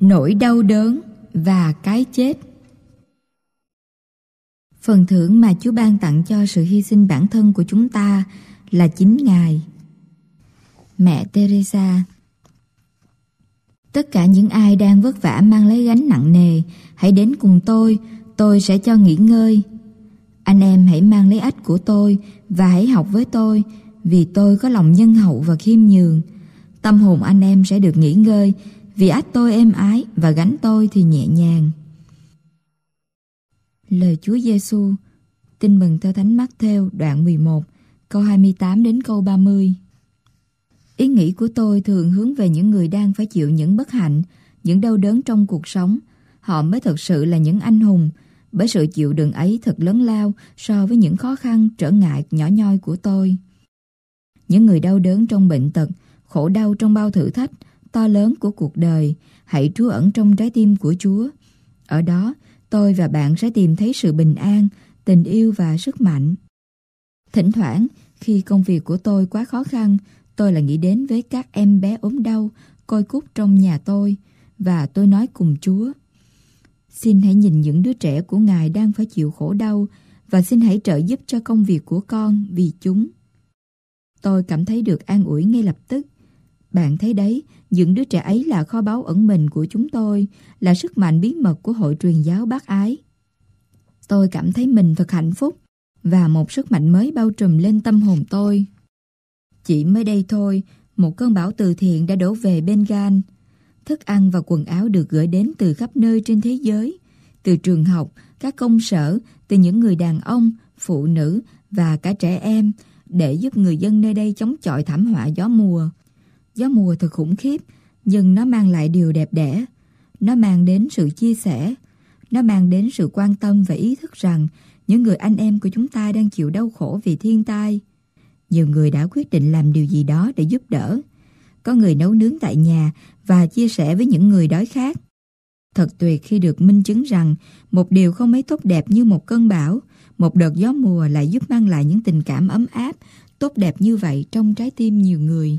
Nỗi đau đớn và cái chết Phần thưởng mà Chúa ban tặng cho sự hy sinh bản thân của chúng ta là chính Ngài. Mẹ Teresa Tất cả những ai đang vất vả mang lấy gánh nặng nề, hãy đến cùng tôi, tôi sẽ cho nghỉ ngơi. Anh em hãy mang lấy ách của tôi và hãy học với tôi, vì tôi có lòng nhân hậu và khiêm nhường. Tâm hồn anh em sẽ được nghỉ ngơi, vì ách tôi êm ái và gánh tôi thì nhẹ nhàng. Lời Chúa Giêsu Tin mừng theo Thánh Matthew đoạn 11, câu 28 đến câu 30. Ý nghĩ của tôi thường hướng về những người đang phải chịu những bất hạnh, những đau đớn trong cuộc sống. Họ mới thực sự là những anh hùng, bởi sự chịu đựng ấy thật lớn lao so với những khó khăn, trở ngại nhỏ nhoi của tôi. Những người đau đớn trong bệnh tật, khổ đau trong bao thử thách, to lớn của cuộc đời, hãy trú ẩn trong trái tim của Chúa. Ở đó, tôi và bạn sẽ tìm thấy sự bình an, tình yêu và sức mạnh. Thỉnh thoảng, khi công việc của tôi quá khó khăn, tôi lại nghĩ đến với các em bé ốm đau, coi cút trong nhà tôi, và tôi nói cùng Chúa. Xin hãy nhìn những đứa trẻ của Ngài đang phải chịu khổ đau, và xin hãy trợ giúp cho công việc của con vì chúng. Tôi cảm thấy được an ủi ngay lập tức. Bạn thấy đấy, những đứa trẻ ấy là kho báu ẩn mình của chúng tôi, là sức mạnh bí mật của hội truyền giáo bác ái. Tôi cảm thấy mình thật hạnh phúc và một sức mạnh mới bao trùm lên tâm hồn tôi. Chỉ mới đây thôi, một cơn bão từ thiện đã đổ về Bengal. Thức ăn và quần áo được gửi đến từ khắp nơi trên thế giới, từ trường học, các công sở, từ những người đàn ông, phụ nữ và cả trẻ em để giúp người dân nơi đây chống chọi thảm họa gió mùa. Gió mùa thật khủng khiếp, nhưng nó mang lại điều đẹp đẽ. Nó mang đến sự chia sẻ. Nó mang đến sự quan tâm và ý thức rằng những người anh em của chúng ta đang chịu đau khổ vì thiên tai. Nhiều người đã quyết định làm điều gì đó để giúp đỡ. Có người nấu nướng tại nhà và chia sẻ với những người đói khát. Thật tuyệt khi được minh chứng rằng một điều không mấy tốt đẹp như một cơn bão, một đợt gió mùa lại giúp mang lại những tình cảm ấm áp, tốt đẹp như vậy trong trái tim nhiều người.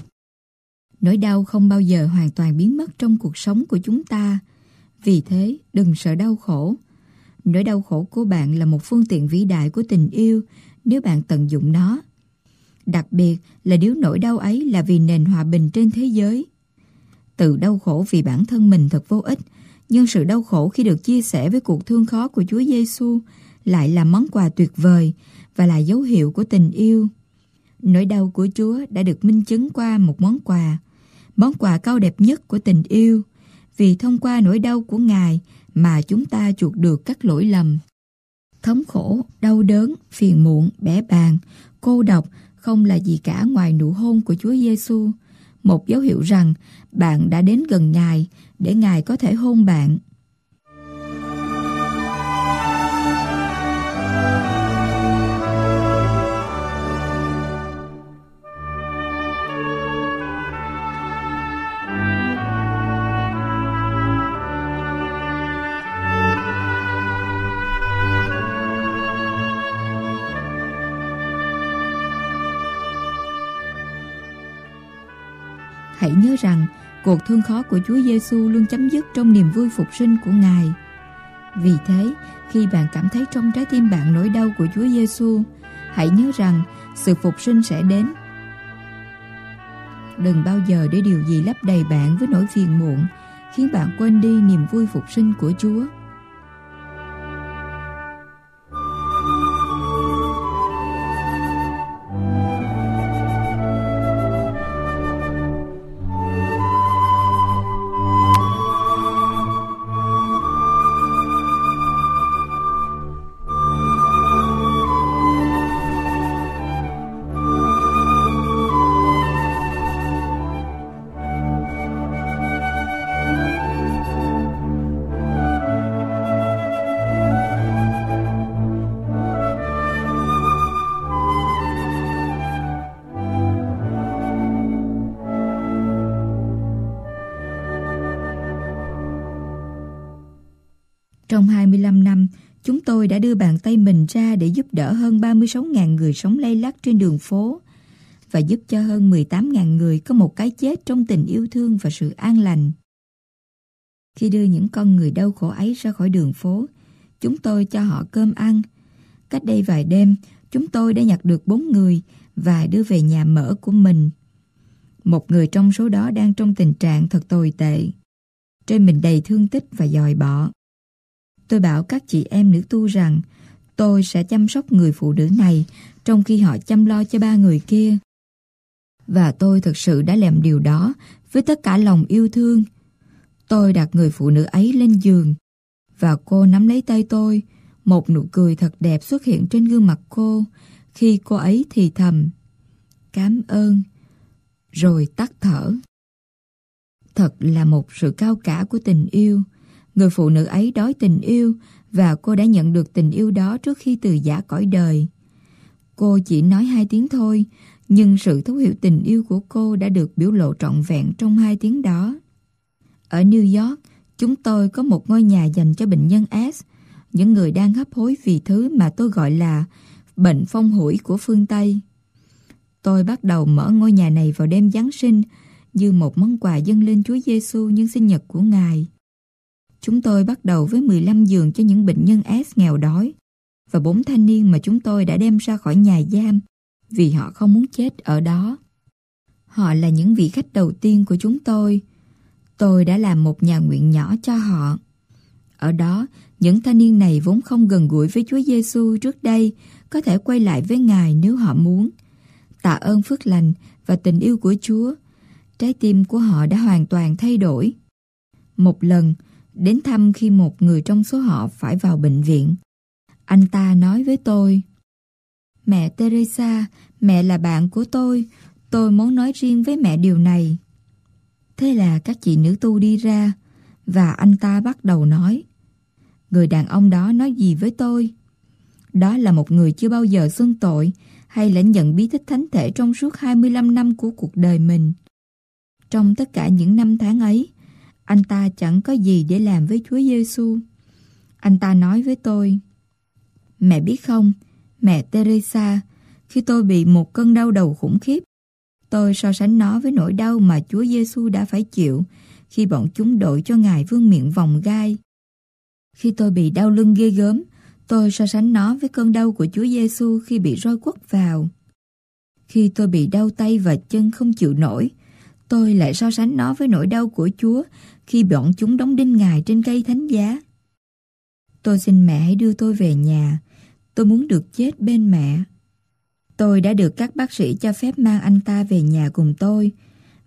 Nỗi đau không bao giờ hoàn toàn biến mất trong cuộc sống của chúng ta. Vì thế, đừng sợ đau khổ. Nỗi đau khổ của bạn là một phương tiện vĩ đại của tình yêu nếu bạn tận dụng nó. Đặc biệt là nếu nỗi đau ấy là vì nền hòa bình trên thế giới. Tự đau khổ vì bản thân mình thật vô ích, nhưng sự đau khổ khi được chia sẻ với cuộc thương khó của Chúa Giêsu lại là món quà tuyệt vời và là dấu hiệu của tình yêu. Nỗi đau của Chúa đã được minh chứng qua một món quà, món quà cao đẹp nhất của tình yêu, vì thông qua nỗi đau của Ngài mà chúng ta chuộc được các lỗi lầm. Thống khổ, đau đớn, phiền muộn, bẻ bàng, cô độc không là gì cả ngoài nụ hôn của Chúa Giêsu, một dấu hiệu rằng bạn đã đến gần Ngài để Ngài có thể hôn bạn. Hãy nhớ rằng cuộc thương khó của Chúa Giêsu luôn chấm dứt trong niềm vui phục sinh của Ngài. Vì thế, khi bạn cảm thấy trong trái tim bạn nỗi đau của Chúa Giêsu, hãy nhớ rằng sự phục sinh sẽ đến. Đừng bao giờ để điều gì lấp đầy bạn với nỗi phiền muộn, khiến bạn quên đi niềm vui phục sinh của Chúa. Trong 25 năm, chúng tôi đã đưa bàn tay mình ra để giúp đỡ hơn 36.000 người sống lay lắc trên đường phố và giúp cho hơn 18.000 người có một cái chết trong tình yêu thương và sự an lành. Khi đưa những con người đau khổ ấy ra khỏi đường phố, chúng tôi cho họ cơm ăn. Cách đây vài đêm, chúng tôi đã nhặt được bốn người và đưa về nhà mở của mình. Một người trong số đó đang trong tình trạng thật tồi tệ. Trên mình đầy thương tích và dòi bọ. Tôi bảo các chị em nữ tu rằng, tôi sẽ chăm sóc người phụ nữ này trong khi họ chăm lo cho ba người kia. Và tôi thực sự đã làm điều đó với tất cả lòng yêu thương. Tôi đặt người phụ nữ ấy lên giường, và cô nắm lấy tay tôi. Một nụ cười thật đẹp xuất hiện trên gương mặt cô khi cô ấy thì thầm. Cảm ơn. Rồi tắt thở. Thật là một sự cao cả của tình yêu. Người phụ nữ ấy đói tình yêu và cô đã nhận được tình yêu đó trước khi từ giả cõi đời. Cô chỉ nói hai tiếng thôi, nhưng sự thấu hiểu tình yêu của cô đã được biểu lộ trọn vẹn trong hai tiếng đó. Ở New York, chúng tôi có một ngôi nhà dành cho bệnh nhân S, những người đang hấp hối vì thứ mà tôi gọi là bệnh phong hủi của phương Tây. Tôi bắt đầu mở ngôi nhà này vào đêm Giáng sinh như một món quà dâng lên Chúa Giêsu nhân sinh nhật của Ngài. Chúng tôi bắt đầu với 15 giường cho những bệnh nhân S nghèo đói và bốn thanh niên mà chúng tôi đã đem ra khỏi nhà giam vì họ không muốn chết ở đó. Họ là những vị khách đầu tiên của chúng tôi. Tôi đã làm một nhà nguyện nhỏ cho họ. Ở đó, những thanh niên này vốn không gần gũi với Chúa Giêsu trước đây có thể quay lại với Ngài nếu họ muốn. Tạ ơn phước lành và tình yêu của Chúa, trái tim của họ đã hoàn toàn thay đổi. Một lần, đến thăm khi một người trong số họ phải vào bệnh viện. Anh ta nói với tôi, Mẹ Teresa, mẹ là bạn của tôi, tôi muốn nói riêng với mẹ điều này. Thế là các chị nữ tu đi ra, và anh ta bắt đầu nói. Người đàn ông đó nói gì với tôi? Đó là một người chưa bao giờ xưng tội hay lãnh nhận bí tích thánh thể trong suốt 25 năm của cuộc đời mình. Trong tất cả những năm tháng ấy, anh ta chẳng có gì để làm với Chúa Giêsu. Anh ta nói với tôi, Mẹ biết không, mẹ Teresa, khi tôi bị một cơn đau đầu khủng khiếp, tôi so sánh nó với nỗi đau mà Chúa Giêsu đã phải chịu khi bọn chúng đội cho Ngài vương miệng vòng gai. Khi tôi bị đau lưng ghê gớm, tôi so sánh nó với cơn đau của Chúa Giêsu khi bị roi quất vào. Khi tôi bị đau tay và chân không chịu nổi, tôi lại so sánh nó với nỗi đau của Chúa khi bọn chúng đóng đinh Ngài trên cây thánh giá. Tôi xin mẹ hãy đưa tôi về nhà, Tôi muốn được chết bên mẹ. Tôi đã được các bác sĩ cho phép mang anh ta về nhà cùng tôi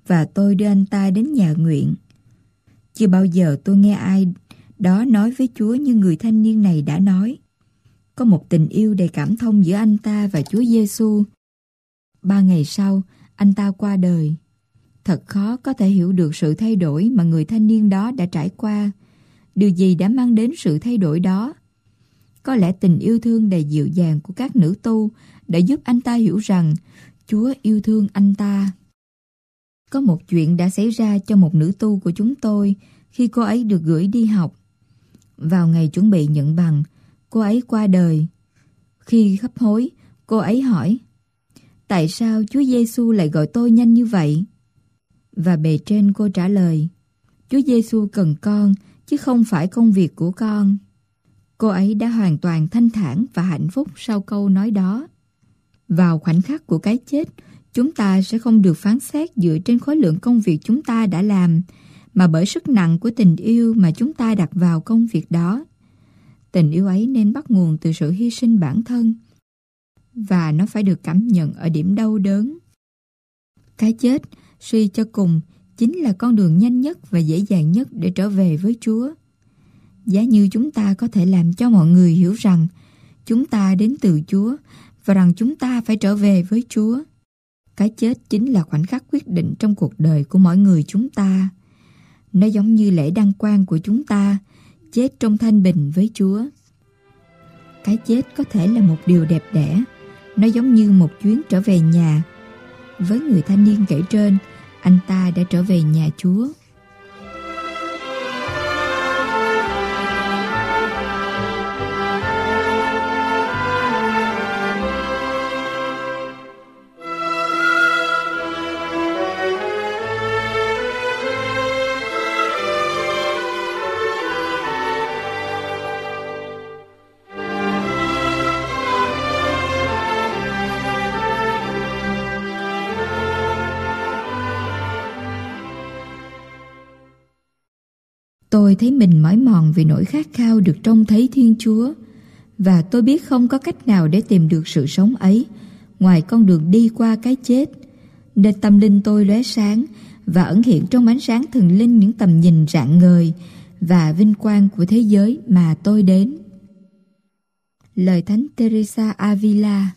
và tôi đưa anh ta đến nhà nguyện. Chưa bao giờ tôi nghe ai đó nói với Chúa như người thanh niên này đã nói. Có một tình yêu đầy cảm thông giữa anh ta và Chúa Giêsu. Ba ngày sau, anh ta qua đời. Thật khó có thể hiểu được sự thay đổi mà người thanh niên đó đã trải qua. Điều gì đã mang đến sự thay đổi đó? Có lẽ tình yêu thương đầy dịu dàng của các nữ tu đã giúp anh ta hiểu rằng Chúa yêu thương anh ta. Có một chuyện đã xảy ra cho một nữ tu của chúng tôi khi cô ấy được gửi đi học. Vào ngày chuẩn bị nhận bằng, cô ấy qua đời. Khi khắp hối, cô ấy hỏi Tại sao Chúa Giêsu lại gọi tôi nhanh như vậy? Và bề trên cô trả lời Chúa Giêsu cần con chứ không phải công việc của con. Cô ấy đã hoàn toàn thanh thản và hạnh phúc sau câu nói đó. Vào khoảnh khắc của cái chết, chúng ta sẽ không được phán xét dựa trên khối lượng công việc chúng ta đã làm, mà bởi sức nặng của tình yêu mà chúng ta đặt vào công việc đó. Tình yêu ấy nên bắt nguồn từ sự hy sinh bản thân, và nó phải được cảm nhận ở điểm đau đớn. Cái chết, suy cho cùng, chính là con đường nhanh nhất và dễ dàng nhất để trở về với Chúa. Giá như chúng ta có thể làm cho mọi người hiểu rằng chúng ta đến từ Chúa và rằng chúng ta phải trở về với Chúa. Cái chết chính là khoảnh khắc quyết định trong cuộc đời của mỗi người chúng ta. Nó giống như lễ đăng quang của chúng ta, chết trong thanh bình với Chúa. Cái chết có thể là một điều đẹp đẽ, nó giống như một chuyến trở về nhà. Với người thanh niên kể trên, anh ta đã trở về nhà Chúa. Tôi thấy mình mỏi mòn vì nỗi khát khao được trông thấy Thiên Chúa và tôi biết không có cách nào để tìm được sự sống ấy ngoài con đường đi qua cái chết. Nên tâm linh tôi lóe sáng và ẩn hiện trong ánh sáng thần linh những tầm nhìn rạng ngời và vinh quang của thế giới mà tôi đến. Lời Thánh Teresa Avila